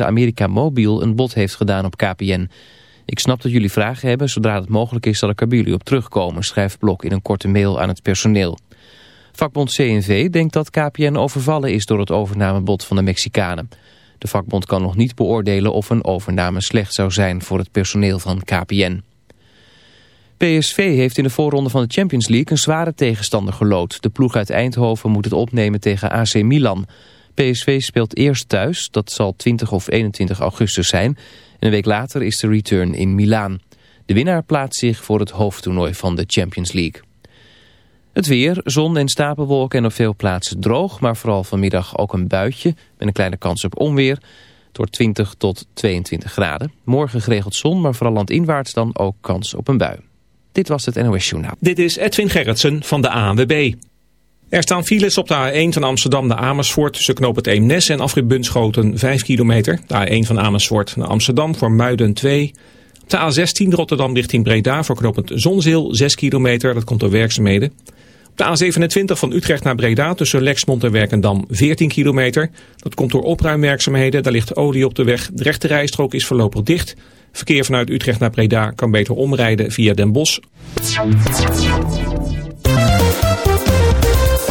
America Mobiel een bod heeft gedaan op KPN. Ik snap dat jullie vragen hebben. Zodra het mogelijk is zal ik er bij jullie op terugkomen, schrijft Blok in een korte mail aan het personeel. Vakbond CNV denkt dat KPN overvallen is door het overnamebod van de Mexicanen. De vakbond kan nog niet beoordelen of een overname slecht zou zijn voor het personeel van KPN. PSV heeft in de voorronde van de Champions League een zware tegenstander gelood. De ploeg uit Eindhoven moet het opnemen tegen AC Milan. PSV speelt eerst thuis, dat zal 20 of 21 augustus zijn. En een week later is de return in Milaan. De winnaar plaatst zich voor het hoofdtoernooi van de Champions League. Het weer, zon en stapelwolken en op veel plaatsen droog, maar vooral vanmiddag ook een buitje met een kleine kans op onweer. Door 20 tot 22 graden. Morgen geregeld zon, maar vooral landinwaarts dan ook kans op een bui. Dit was het NOS Journaal. Dit is Edwin Gerritsen van de ANWB. Er staan files op de A1 van Amsterdam naar Amersfoort tussen knoop het Eemnes en afrit Bunschoten 5 kilometer. De A1 van Amersfoort naar Amsterdam voor Muiden 2. Op de A16 Rotterdam richting Breda voor knooppunt Zonzeel 6 kilometer. Dat komt door werkzaamheden. Op de A27 van Utrecht naar Breda tussen Lexmond en Werkendam 14 kilometer. Dat komt door opruimwerkzaamheden. Daar ligt olie op de weg. De rechte rijstrook is voorlopig dicht. Verkeer vanuit Utrecht naar Breda kan beter omrijden via Den Bosch.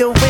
you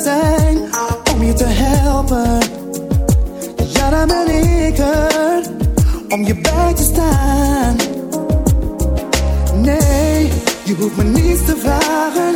zijn om je te helpen. Ja, dan ben ik er om je bij te staan. Nee, je hoeft me niets te vragen.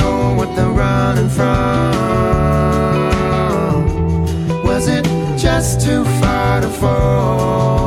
that they're running from? Was it just too far to fall?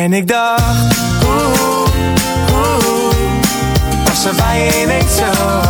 En ik dacht, oeh, oeh, oeh was er bij je niet zo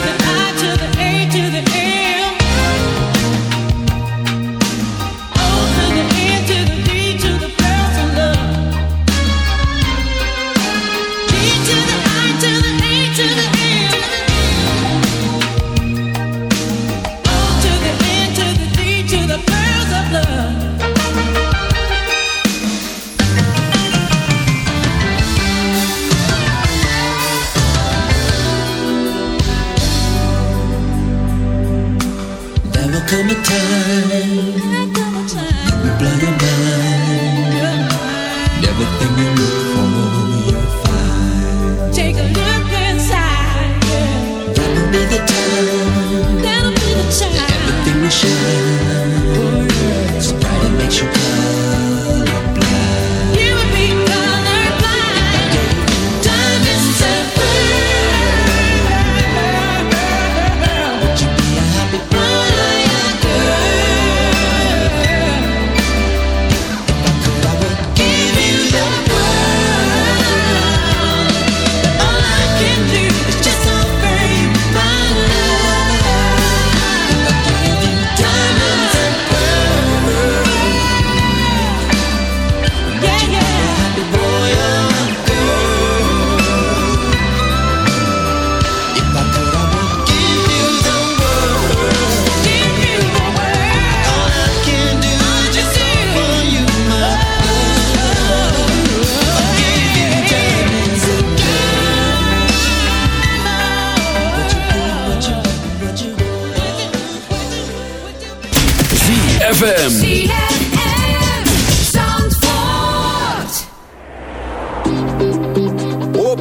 the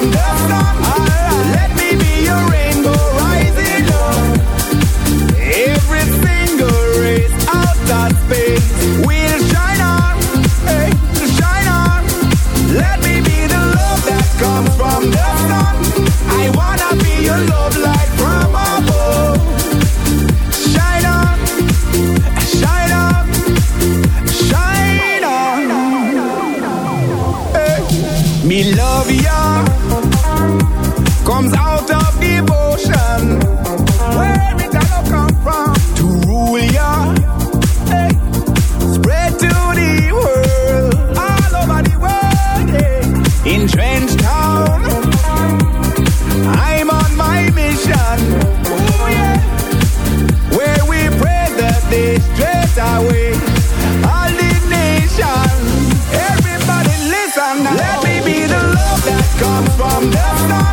I'm just not I'm left now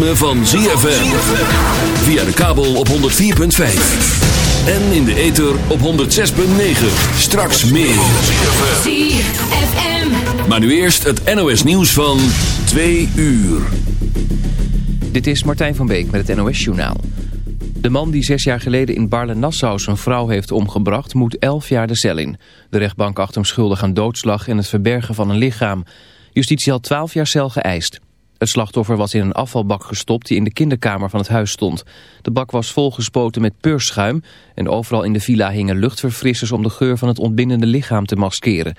ritme van ZFM. Via de kabel op 104.5. En in de ether op 106.9. Straks meer. ZFM. Maar nu eerst het NOS nieuws van 2 uur. Dit is Martijn van Beek met het NOS Journaal. De man die zes jaar geleden in Baarle-Nassau zijn vrouw heeft omgebracht... moet elf jaar de cel in. De rechtbank acht hem schuldig aan doodslag en het verbergen van een lichaam. Justitie had twaalf jaar cel geëist. Het slachtoffer was in een afvalbak gestopt die in de kinderkamer van het huis stond. De bak was volgespoten met peurschuim... en overal in de villa hingen luchtverfrissers... om de geur van het ontbindende lichaam te maskeren.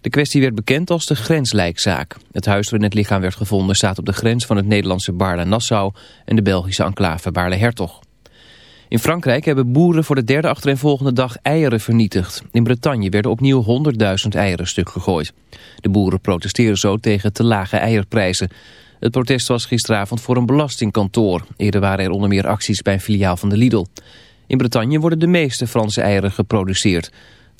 De kwestie werd bekend als de grenslijkzaak. Het huis waarin het lichaam werd gevonden staat op de grens van het Nederlandse Baarle-Nassau... en de Belgische enclave Baarle-Hertog. In Frankrijk hebben boeren voor de derde achtereenvolgende dag eieren vernietigd. In Bretagne werden opnieuw 100.000 eieren stuk gegooid. De boeren protesteren zo tegen te lage eierprijzen. Het protest was gisteravond voor een belastingkantoor. Eerder waren er onder meer acties bij een filiaal van de Lidl. In Bretagne worden de meeste Franse eieren geproduceerd.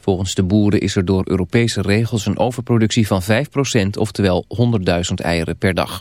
Volgens de boeren is er door Europese regels een overproductie van 5%, oftewel 100.000 eieren per dag.